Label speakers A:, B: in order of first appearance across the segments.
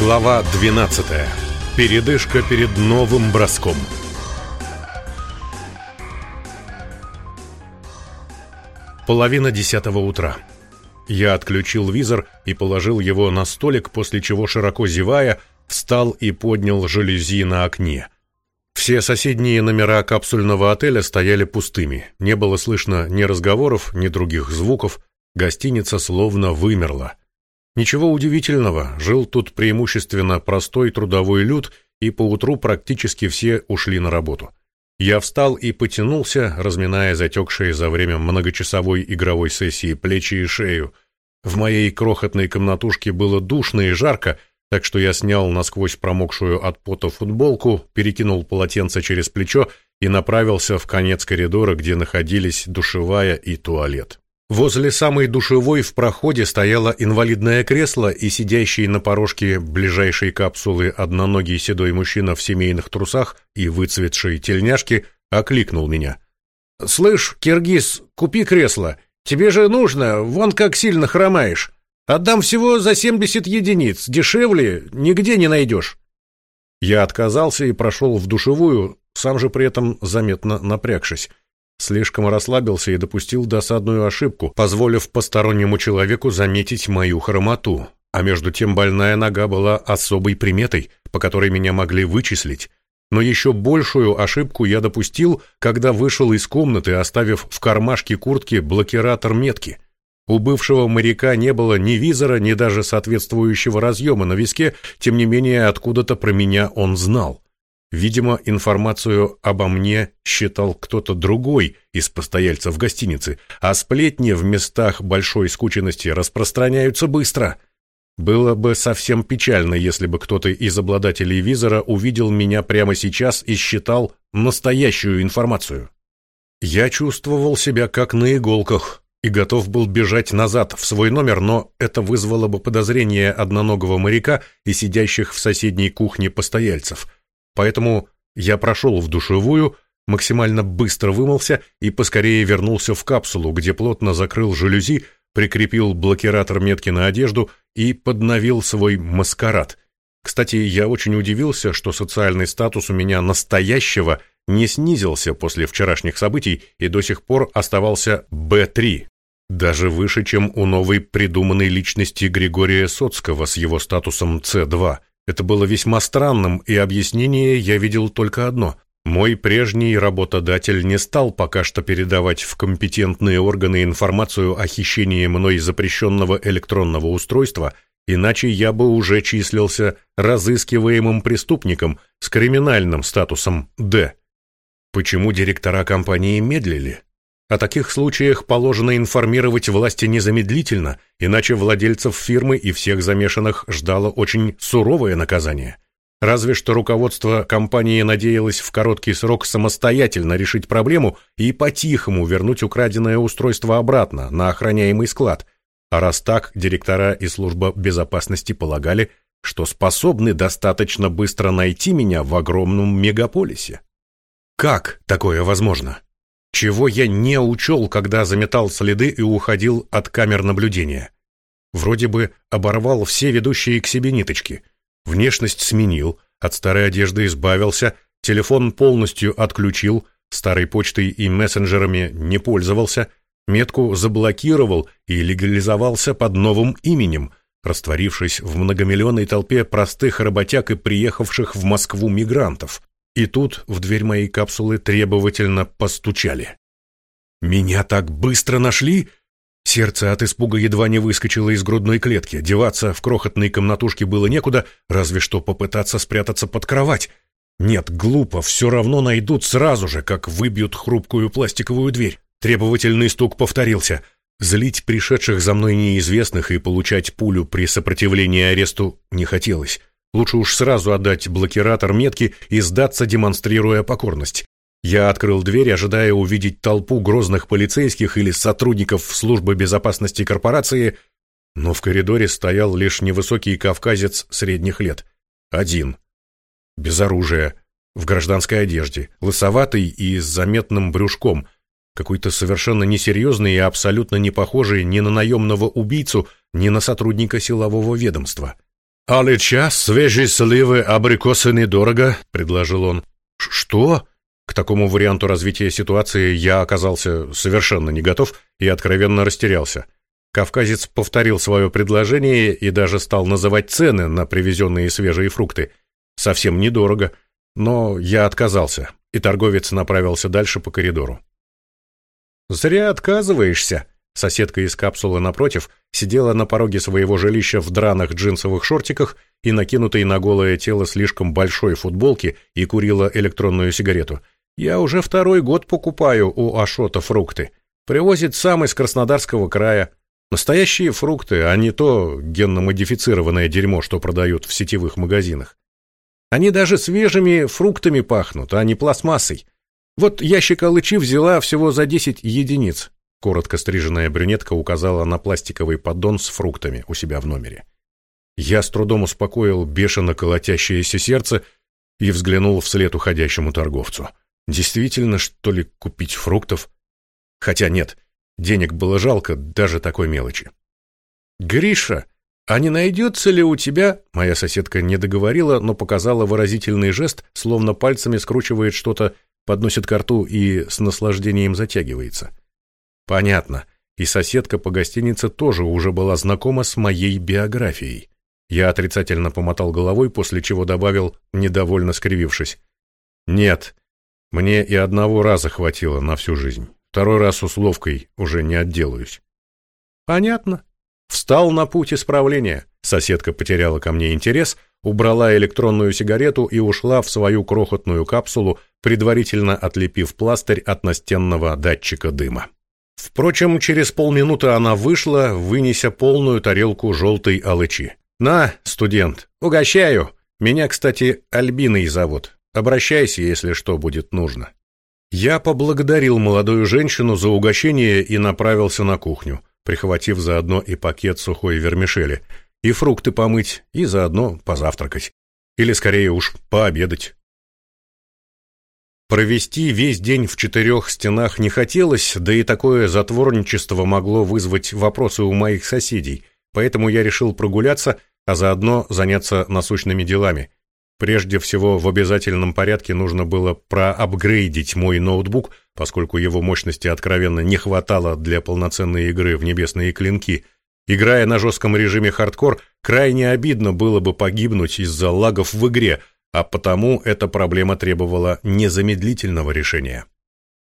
A: Глава 12. Передышка перед новым броском. Половина десятого утра. Я отключил визор и положил его на столик, после чего, широко зевая, встал и поднял жалюзи на окне. Все соседние номера капсульного отеля стояли пустыми. Не было слышно ни разговоров, ни других звуков. Гостиница словно вымерла. Ничего удивительного, жил тут преимущественно простой трудовой люд, и поутру практически все ушли на работу. Я встал и потянулся, разминая затекшие за время многочасовой игровой сессии плечи и шею. В моей крохотной комнатушке было душно и жарко, так что я снял насквозь промокшую от пота футболку, перекинул полотенце через плечо и направился в конец коридора, где находились душевая и туалет. Возле самой душевой в проходе стояло инвалидное кресло, и сидящий на порожке ближайшей капсулы одноногий седой мужчина в семейных трусах и выцветшей тельняшке окликнул меня. «Слышь, Киргиз, купи кресло. Тебе же нужно, вон как сильно хромаешь. Отдам всего за 70 единиц, дешевле нигде не найдешь». Я отказался и прошел в душевую, сам же при этом заметно напрягшись. Слишком расслабился и допустил досадную ошибку, позволив постороннему человеку заметить мою хромоту. А между тем больная нога была особой приметой, по которой меня могли вычислить. Но еще большую ошибку я допустил, когда вышел из комнаты, оставив в кармашке куртки блокиратор метки. У бывшего моряка не было ни визора, ни даже соответствующего разъема на виске, тем не менее откуда-то про меня он знал. Видимо, информацию обо мне считал кто-то другой из постояльцев гостиницы, а сплетни в местах большой скученности распространяются быстро. Было бы совсем печально, если бы кто-то из обладателей визора увидел меня прямо сейчас и считал настоящую информацию. Я чувствовал себя как на иголках и готов был бежать назад в свой номер, но это вызвало бы подозрение одноногого моряка и сидящих в соседней кухне постояльцев – Поэтому я прошел в душевую, максимально быстро вымылся и поскорее вернулся в капсулу, где плотно закрыл жалюзи, прикрепил блокиратор метки на одежду и подновил свой маскарад. Кстати, я очень удивился, что социальный статус у меня настоящего не снизился после вчерашних событий и до сих пор оставался Б3, даже выше, чем у новой придуманной личности Григория Соцкого с его статусом С2. Это было весьма странным, и объяснение я видел только одно. Мой прежний работодатель не стал пока что передавать в компетентные органы информацию о хищении мной запрещенного электронного устройства, иначе я бы уже числился разыскиваемым преступником с криминальным статусом «Д». Почему директора компании медлили? О таких случаях положено информировать власти незамедлительно, иначе владельцев фирмы и всех замешанных ждало очень суровое наказание. Разве что руководство компании надеялось в короткий срок самостоятельно решить проблему и по-тихому вернуть украденное устройство обратно на охраняемый склад. А раз так, директора и служба безопасности полагали, что способны достаточно быстро найти меня в огромном мегаполисе. Как такое возможно? Чего я не учел, когда заметал следы и уходил от камер наблюдения. Вроде бы оборвал все ведущие к себе ниточки. Внешность сменил, от старой одежды избавился, телефон полностью отключил, старой почтой и мессенджерами не пользовался, метку заблокировал и легализовался под новым именем, растворившись в многомиллионной толпе простых работяг и приехавших в Москву мигрантов. И тут в дверь моей капсулы требовательно постучали. «Меня так быстро нашли?» Сердце от испуга едва не выскочило из грудной клетки. Деваться в крохотной комнатушке было некуда, разве что попытаться спрятаться под кровать. Нет, глупо, все равно найдут сразу же, как выбьют хрупкую пластиковую дверь. Требовательный стук повторился. Злить пришедших за мной неизвестных и получать пулю при сопротивлении аресту не хотелось. Лучше уж сразу отдать блокиратор метки и сдаться, демонстрируя покорность. Я открыл дверь, ожидая увидеть толпу грозных полицейских или сотрудников службы безопасности корпорации, но в коридоре стоял лишь невысокий кавказец средних лет. Один. Без оружия, в гражданской одежде, лысоватый и с заметным брюшком, какой-то совершенно несерьезный и абсолютно не похожий ни на наемного убийцу, ни на сотрудника силового ведомства. «Алыча, свежие сливы, абрикосы недорого», — предложил он. «Что?» К такому варианту развития ситуации я оказался совершенно не готов и откровенно растерялся. Кавказец повторил свое предложение и даже стал называть цены на привезенные свежие фрукты. Совсем недорого, но я отказался, и торговец направился дальше по коридору. «Зря отказываешься», Соседка из капсулы напротив сидела на пороге своего жилища в драных джинсовых шортиках и накинутой на голое тело слишком большой футболке и курила электронную сигарету. Я уже второй год покупаю у Ашота фрукты. Привозит сам из Краснодарского края. Настоящие фрукты, а не то генно-модифицированное дерьмо, что продают в сетевых магазинах. Они даже свежими фруктами пахнут, а не пластмассой. Вот ящик алычи взяла всего за 10 единиц. Коротко стриженная брюнетка указала на пластиковый поддон с фруктами у себя в номере. Я с трудом успокоил бешено колотящееся сердце и взглянул вслед уходящему торговцу. Действительно, что ли, купить фруктов? Хотя нет, денег было жалко даже такой мелочи. «Гриша, а не найдется ли у тебя...» Моя соседка не договорила, но показала выразительный жест, словно пальцами скручивает что-то, подносит к рту и с наслаждением затягивается. «Понятно. И соседка по гостинице тоже уже была знакома с моей биографией. Я отрицательно помотал головой, после чего добавил, недовольно скривившись. «Нет, мне и одного раза хватило на всю жизнь. Второй раз условкой уже не отделаюсь. Понятно. Встал на путь исправления. Соседка потеряла ко мне интерес, убрала электронную сигарету и ушла в свою крохотную капсулу, предварительно отлепив пластырь от настенного датчика дыма. Впрочем, через полминуты она вышла, вынеся полную тарелку желтой алычи. «На, студент, угощаю. Меня, кстати, Альбиной зовут. Обращайся, если что будет нужно. Я поблагодарил молодую женщину за угощение и направился на кухню, прихватив заодно и пакет сухой вермишели, и фрукты помыть, и заодно позавтракать. Или скорее уж пообедать. Провести весь день в четырех стенах не хотелось, да и такое затворничество могло вызвать вопросы у моих соседей, поэтому я решил прогуляться, а заодно заняться насущными делами – Прежде всего, в обязательном порядке нужно было проапгрейдить мой ноутбук, поскольку его мощности откровенно не хватало для полноценной игры в небесные клинки. Играя на жестком режиме хардкор, крайне обидно было бы погибнуть из-за лагов в игре, а потому эта проблема требовала незамедлительного решения.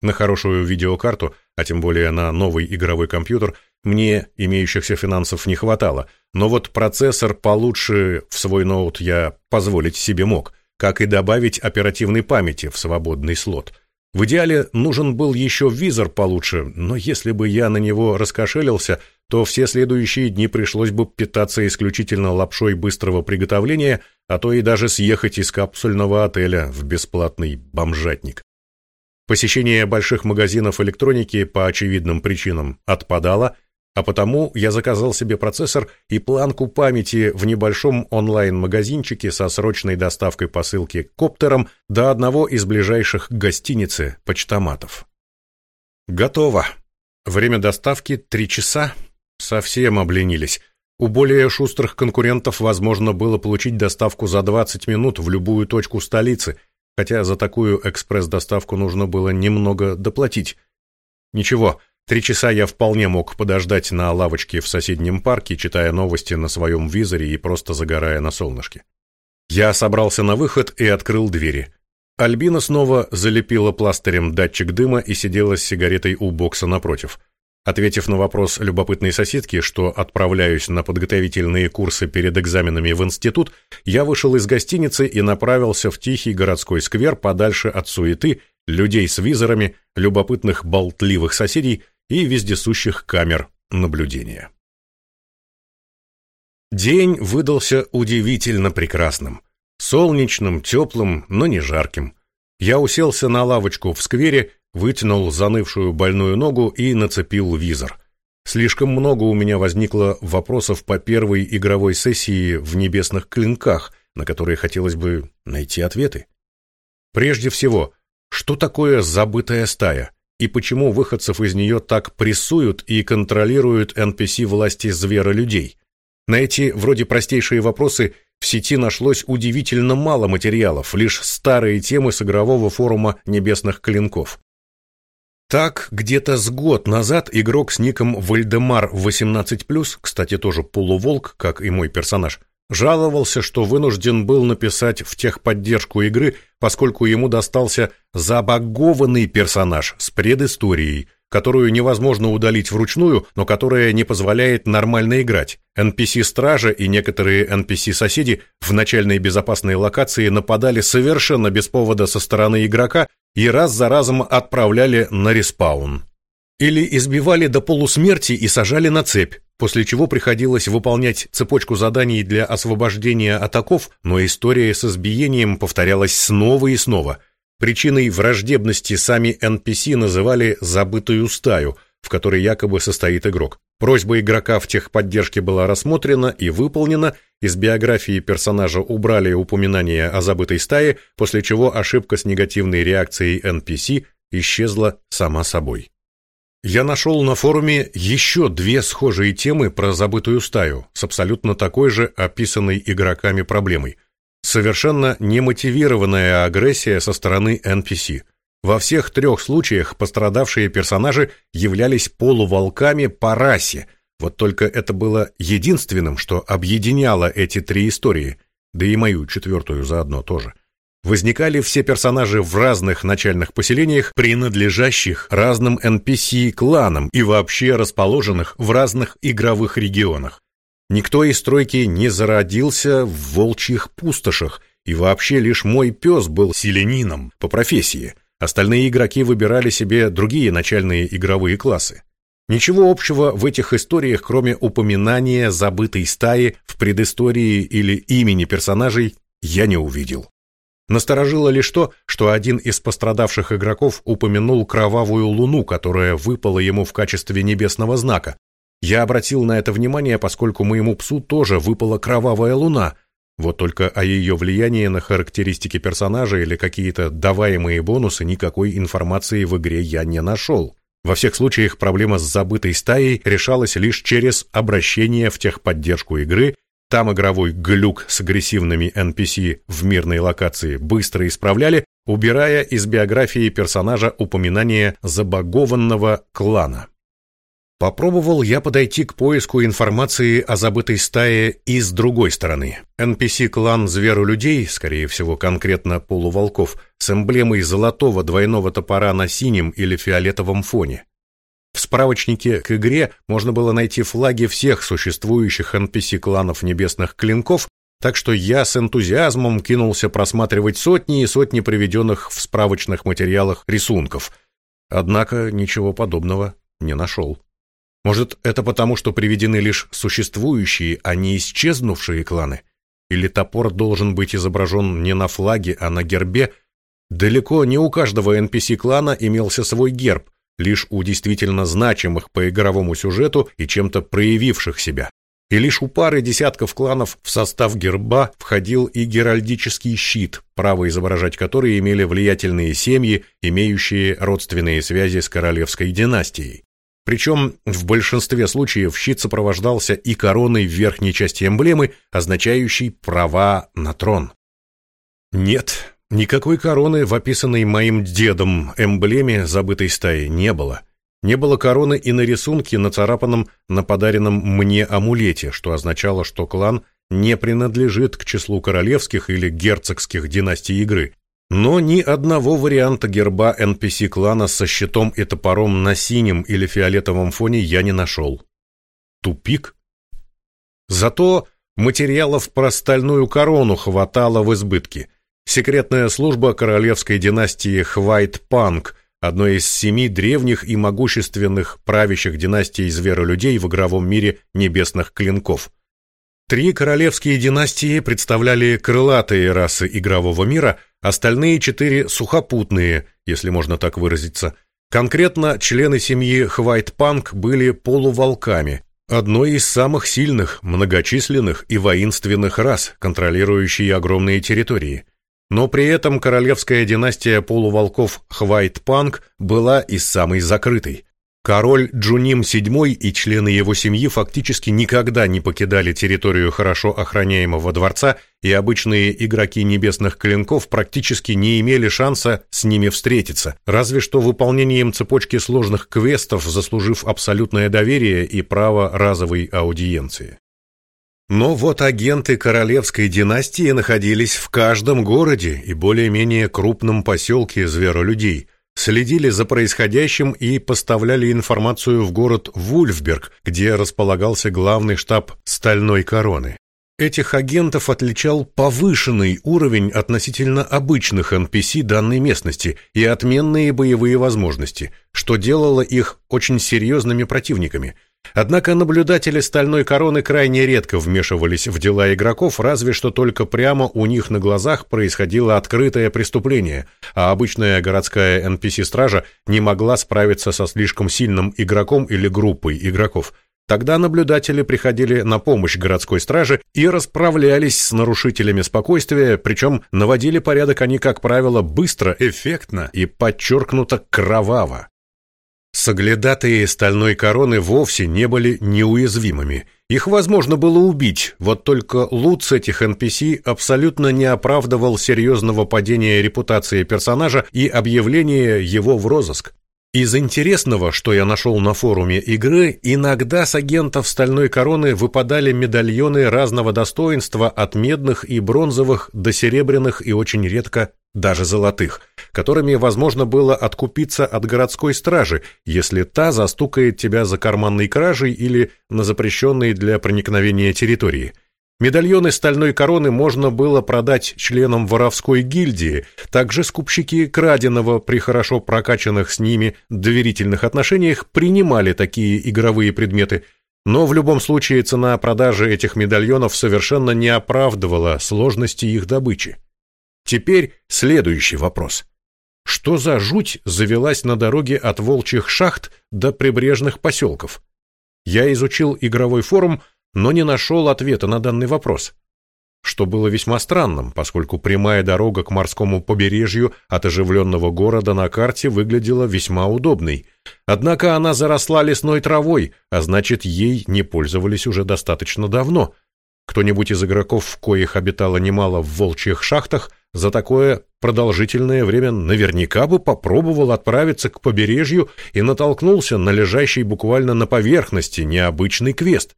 A: На хорошую видеокарту, а тем более на новый игровой компьютер, мне имеющихся финансов не хватало, но вот процессор получше в свой ноут я позволить себе мог, как и добавить оперативной памяти в свободный слот. В идеале нужен был еще визор получше, но если бы я на него раскошелился, то все следующие дни пришлось бы питаться исключительно лапшой быстрого приготовления, а то и даже съехать из капсульного отеля в бесплатный бомжатник. Посещение больших магазинов электроники по очевидным причинам отпадало, а потому я заказал себе процессор и планку памяти в небольшом онлайн-магазинчике со срочной доставкой посылки коптером до одного из ближайших гостиницы почтоматов. Готово. Время доставки три часа. Совсем обленились. У более шустрых конкурентов возможно было получить доставку за 20 минут в любую точку столицы – хотя за такую экспресс-доставку нужно было немного доплатить. Ничего, три часа я вполне мог подождать на лавочке в соседнем парке, читая новости на своем визоре и просто загорая на солнышке. Я собрался на выход и открыл двери. Альбина снова залепила пластырем датчик дыма и сидела с сигаретой у бокса напротив. Ответив на вопрос любопытной соседки, что отправляюсь на подготовительные курсы перед экзаменами в институт, я вышел из гостиницы и направился в тихий городской сквер подальше от суеты, людей с визорами, любопытных болтливых соседей и вездесущих камер наблюдения. День выдался удивительно прекрасным. Солнечным, теплым, но не жарким. Я уселся на лавочку в сквере вытянул занывшую больную ногу и нацепил визор. Слишком много у меня возникло вопросов по первой игровой сессии в небесных клинках, на которые хотелось бы найти ответы. Прежде всего, что такое забытая стая? И почему выходцев из нее так прессуют и контролируют NPC власти зверолюдей? На эти вроде простейшие вопросы В сети нашлось удивительно мало материалов, лишь старые темы с игрового форума небесных клинков. Так, где-то с год назад игрок с ником Вальдемар 18+, кстати, тоже полуволк, как и мой персонаж, жаловался, что вынужден был написать в техподдержку игры, поскольку ему достался забагованный персонаж с предысторией, которую невозможно удалить вручную, но которая не позволяет нормально играть. NPC-стража и некоторые NPC-соседи в начальной безопасной локации нападали совершенно без повода со стороны игрока и раз за разом отправляли на респаун. Или избивали до полусмерти и сажали на цепь, после чего приходилось выполнять цепочку заданий для освобождения атаков, но история с избиением повторялась снова и снова. Причиной враждебности сами NPC называли «забытую стаю», в которой якобы состоит игрок. Просьба игрока в техподдержке была рассмотрена и выполнена, из биографии персонажа убрали упоминание о забытой стае, после чего ошибка с негативной реакцией NPC исчезла сама собой. Я нашел на форуме еще две схожие темы про забытую стаю с абсолютно такой же описанной игроками проблемой. Совершенно немотивированная агрессия со стороны NPC. Во всех трех случаях пострадавшие персонажи являлись полуволками по расе, вот только это было единственным, что объединяло эти три истории, да и мою четвертую заодно тоже – возникали все персонажи в разных начальных поселениях, принадлежащих разным NPC-кланам и вообще расположенных в разных игровых регионах. Никто из стройки не зародился в волчьих пустошах, и вообще лишь мой пес был селенином по профессии. Остальные игроки выбирали себе другие начальные игровые классы. Ничего общего в этих историях, кроме упоминания забытой стаи в предыстории или имени персонажей, я не увидел. Насторожило лишь то, что один из пострадавших игроков упомянул кровавую луну, которая выпала ему в качестве небесного знака. Я обратил на это внимание, поскольку моему псу тоже выпала кровавая луна. Вот только о ее влиянии на характеристики персонажа или какие-то даваемые бонусы никакой информации в игре я не нашел. Во всех случаях проблема с забытой стаей решалась лишь через обращение в техподдержку игры там игровой глюк с агрессивными NPC в мирной локации быстро исправляли, убирая из биографии персонажа упоминание забагованного клана. Попробовал я подойти к поиску информации о забытой стае и с другой стороны. NPC-клан зверолюдей, скорее всего конкретно полуволков, с эмблемой золотого двойного топора на синем или фиолетовом фоне. В справочнике к игре можно было найти флаги всех существующих NPC-кланов небесных клинков, так что я с энтузиазмом кинулся просматривать сотни и сотни приведенных в справочных материалах рисунков. Однако ничего подобного не нашел. Может, это потому, что приведены лишь существующие, а не исчезнувшие кланы? Или топор должен быть изображен не на флаге, а на гербе? Далеко не у каждого NPC-клана имелся свой герб, лишь у действительно значимых по игровому сюжету и чем-то проявивших себя. И лишь у пары десятков кланов в состав герба входил и геральдический щит, право изображать который имели влиятельные семьи, имеющие родственные связи с королевской династией. Причем в большинстве случаев щит сопровождался и короной в верхней части эмблемы, означающей права на трон. Нет, Никакой короны в описанной моим дедом эмблеме забытой стаи не было. Не было короны и на рисунке, нацарапанном на подаренном мне амулете, что означало, что клан не принадлежит к числу королевских или герцогских династий игры. Но ни одного варианта герба NPC-клана со щитом и топором на синем или фиолетовом фоне я не нашел. Тупик? Зато материалов про стальную корону хватало в избытке – секретная служба королевской династии Хвайт-Панк, одной из семи древних и могущественных правящих династий зверолюдей в игровом мире небесных клинков. Три королевские династии представляли крылатые расы игрового мира, остальные четыре – сухопутные, если можно так выразиться. Конкретно члены семьи Хвайт-Панк были полуволками – одной из самых сильных, многочисленных и воинственных рас, контролирующей огромные территории – но при этом королевская династия полуволков Хвайт-Панк была из самой закрытой. Король Джуним VII и члены его семьи фактически никогда не покидали территорию хорошо охраняемого дворца, и обычные игроки небесных клинков практически не имели шанса с ними встретиться, разве что выполнением цепочки сложных квестов, заслужив абсолютное доверие и право разовой аудиенции. Но вот агенты королевской династии находились в каждом городе и более-менее крупном поселке зверолюдей – следили за происходящим и поставляли информацию в город Вульфберг, где располагался главный штаб Стальной Короны. Этих агентов отличал повышенный уровень относительно обычных NPC данной местности и отменные боевые возможности, что делало их очень серьезными противниками – Однако наблюдатели «Стальной короны» крайне редко вмешивались в дела игроков, разве что только прямо у них на глазах происходило открытое преступление, а обычная городская NPC-стража не могла справиться со слишком сильным игроком или группой игроков. Тогда наблюдатели приходили на помощь городской страже и расправлялись с нарушителями спокойствия, причем наводили порядок они, как правило, быстро, эффектно и подчеркнуто кроваво. Соглядатые стальной короны вовсе не были неуязвимыми. Их возможно было убить, вот только лут с этих NPC абсолютно не оправдывал серьезного падения репутации персонажа и объявления его в розыск. Из интересного, что я нашел на форуме игры, иногда с агентов Стальной Короны выпадали медальоны разного достоинства от медных и бронзовых до серебряных и очень редко даже золотых, которыми возможно было откупиться от городской стражи, если та застукает тебя за карманной кражей или на запрещенной для проникновения территории – Медальоны стальной короны можно было продать членам воровской гильдии. Также скупщики краденого при хорошо прокачанных с ними доверительных отношениях принимали такие игровые предметы. Но в любом случае цена продажи этих медальонов совершенно не оправдывала сложности их добычи. Теперь следующий вопрос. Что за жуть завелась на дороге от волчьих шахт до прибрежных поселков? Я изучил игровой форум, но не нашел ответа на данный вопрос. Что было весьма странным, поскольку прямая дорога к морскому побережью от оживленного города на карте выглядела весьма удобной. Однако она заросла лесной травой, а значит, ей не пользовались уже достаточно давно. Кто-нибудь из игроков, в коих обитало немало в волчьих шахтах, за такое продолжительное время наверняка бы попробовал отправиться к побережью и натолкнулся на лежащий буквально на поверхности необычный квест —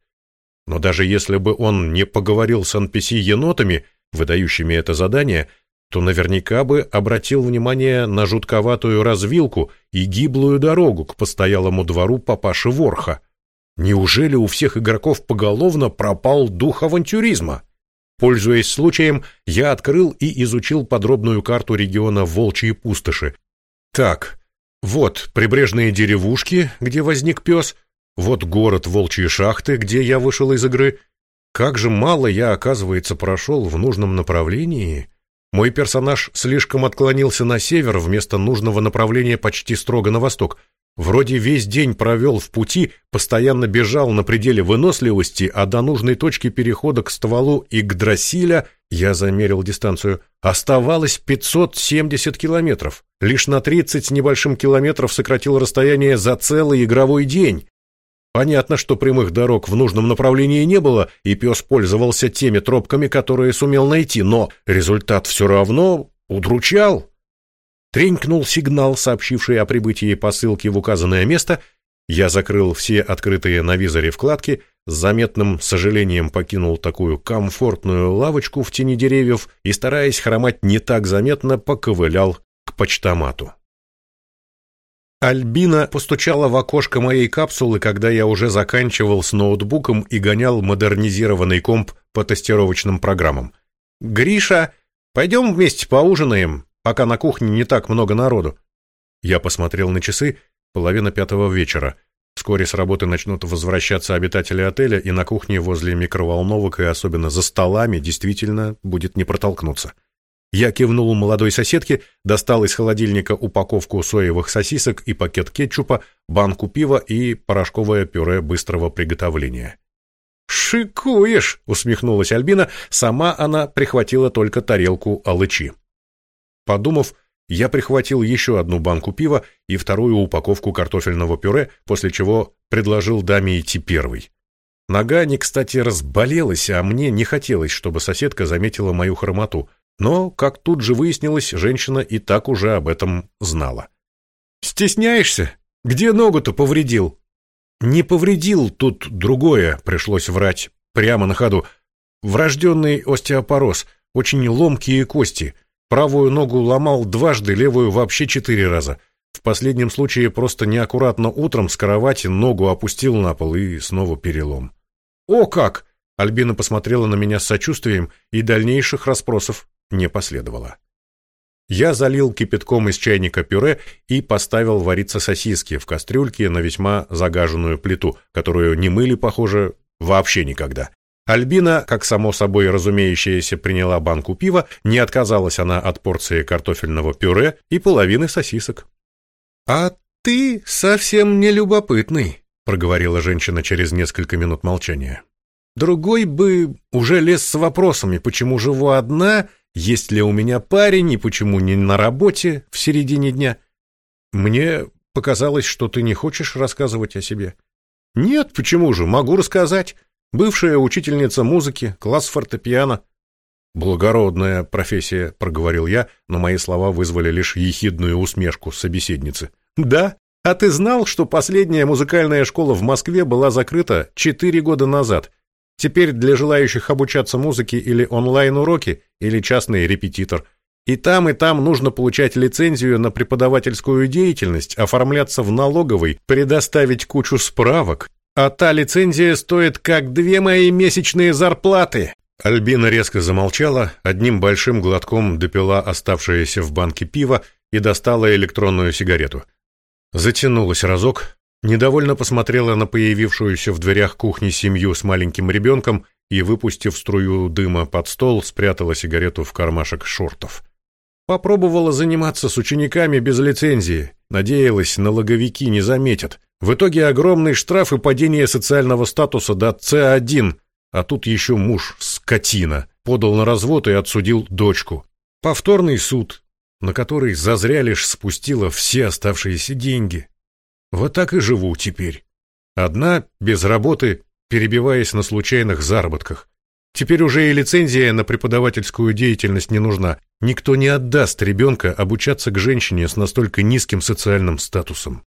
A: но даже если бы он не поговорил с NPC-енотами, выдающими это задание, то наверняка бы обратил внимание на жутковатую развилку и гиблую дорогу к постоялому двору папаши Ворха. Неужели у всех игроков поголовно пропал дух авантюризма? Пользуясь случаем, я открыл и изучил подробную карту региона Волчьи пустоши. Так, вот прибрежные деревушки, где возник пес — вот город Волчьи шахты, где я вышел из игры. Как же мало я, оказывается, прошел в нужном направлении. Мой персонаж слишком отклонился на север вместо нужного направления почти строго на восток. Вроде весь день провел в пути, постоянно бежал на пределе выносливости, а до нужной точки перехода к стволу и к Игдрасиля, я замерил дистанцию, оставалось 570 километров. Лишь на 30 с небольшим километров сократил расстояние за целый игровой день. Понятно, что прямых дорог в нужном направлении не было, и пес пользовался теми тропками, которые сумел найти, но результат все равно удручал. Тренькнул сигнал, сообщивший о прибытии посылки в указанное место. Я закрыл все открытые на визоре вкладки, с заметным сожалением покинул такую комфортную лавочку в тени деревьев и, стараясь хромать не так заметно, поковылял к почтомату. Альбина постучала в окошко моей капсулы, когда я уже заканчивал с ноутбуком и гонял модернизированный комп по тестировочным программам. «Гриша, пойдем вместе поужинаем, пока на кухне не так много народу». Я посмотрел на часы, половина пятого вечера. Вскоре с работы начнут возвращаться обитатели отеля, и на кухне возле микроволновок и особенно за столами действительно будет не протолкнуться. Я кивнул молодой соседке, достал из холодильника упаковку соевых сосисок и пакет кетчупа, банку пива и порошковое пюре быстрого приготовления. «Шикуешь!» — усмехнулась Альбина, сама она прихватила только тарелку алычи. Подумав, я прихватил еще одну банку пива и вторую упаковку картофельного пюре, после чего предложил даме идти первой. Нога не кстати разболелась, а мне не хотелось, чтобы соседка заметила мою хромоту. Но, как тут же выяснилось, женщина и так уже об этом знала. «Стесняешься? Где ногу-то повредил?» «Не повредил, тут другое, пришлось врать. Прямо на ходу. Врожденный остеопороз, очень ломкие кости. Правую ногу ломал дважды, левую вообще четыре раза. В последнем случае просто неаккуратно утром с кровати ногу опустил на пол и снова перелом. «О как!» Альбина посмотрела на меня с сочувствием, и дальнейших расспросов не последовало. Я залил кипятком из чайника пюре и поставил вариться сосиски в кастрюльке на весьма загаженную плиту, которую не мыли, похоже, вообще никогда. Альбина, как само собой разумеющееся, приняла банку пива, не отказалась она от порции картофельного пюре и половины сосисок. «А ты совсем не любопытный», — проговорила женщина через несколько минут молчания. «Другой бы уже лез с вопросами, почему живу одна, есть ли у меня парень и почему не на работе в середине дня. Мне показалось, что ты не хочешь рассказывать о себе». «Нет, почему же, могу рассказать. Бывшая учительница музыки, класс фортепиано. Благородная профессия, проговорил я, но мои слова вызвали лишь ехидную усмешку собеседницы. Да? А ты знал, что последняя музыкальная школа в Москве была закрыта четыре года назад? Теперь для желающих обучаться музыке или онлайн-уроки, или частный репетитор. И там, и там нужно получать лицензию на преподавательскую деятельность, оформляться в налоговой, предоставить кучу справок, а та лицензия стоит как две мои месячные зарплаты. Альбина резко замолчала, одним большим глотком допила оставшееся в банке пиво и достала электронную сигарету. Затянулась разок, недовольно посмотрела на появившуюся в дверях кухни семью с маленьким ребенком и, выпустив струю дыма под стол, спрятала сигарету в кармашек шортов. Попробовала заниматься с учениками без лицензии, надеялась, налоговики не заметят. В итоге огромный штраф и падение социального статуса до С1, а тут еще муж, скотина, подал на развод и отсудил дочку. Повторный суд, на который зазря лишь спустила все оставшиеся деньги. Вот так и живу теперь. Одна, без работы, перебиваясь на случайных заработках. Теперь уже и лицензия на преподавательскую деятельность не нужна. Никто не отдаст ребенка обучаться к женщине с настолько низким социальным статусом.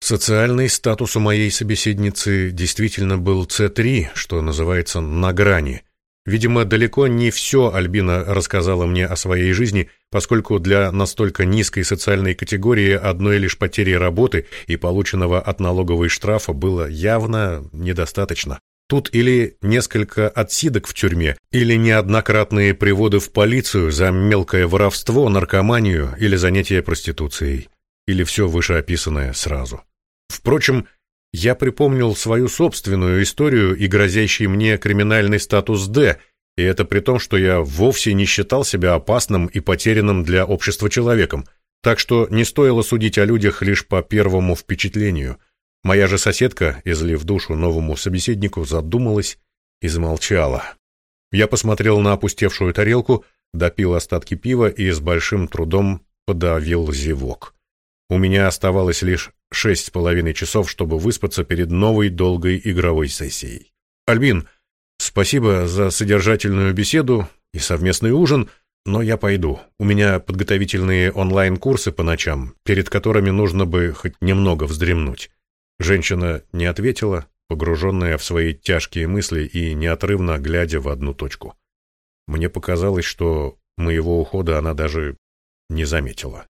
A: Социальный статус у моей собеседницы действительно был С3, что называется, на грани. Видимо, далеко не все Альбина рассказала мне о своей жизни, поскольку для настолько низкой социальной категории одной лишь потери работы и полученного от налоговой штрафа было явно недостаточно. Тут или несколько отсидок в тюрьме, или неоднократные приводы в полицию за мелкое воровство, наркоманию или занятие проституцией или все вышеописанное сразу. Впрочем, я припомнил свою собственную историю и грозящий мне криминальный статус «Д», и это при том, что я вовсе не считал себя опасным и потерянным для общества человеком, так что не стоило судить о людях лишь по первому впечатлению. Моя же соседка, излив душу новому собеседнику, задумалась и замолчала. Я посмотрел на опустевшую тарелку, допил остатки пива и с большим трудом подавил зевок. У меня оставалось лишь шесть с половиной часов, чтобы выспаться перед новой долгой игровой сессией. Альбин, спасибо за содержательную беседу и совместный ужин, но я пойду. У меня подготовительные онлайн-курсы по ночам, перед которыми нужно бы хоть немного вздремнуть. Женщина не ответила, погруженная в свои тяжкие мысли и неотрывно глядя в одну точку. Мне показалось, что моего ухода она даже не заметила.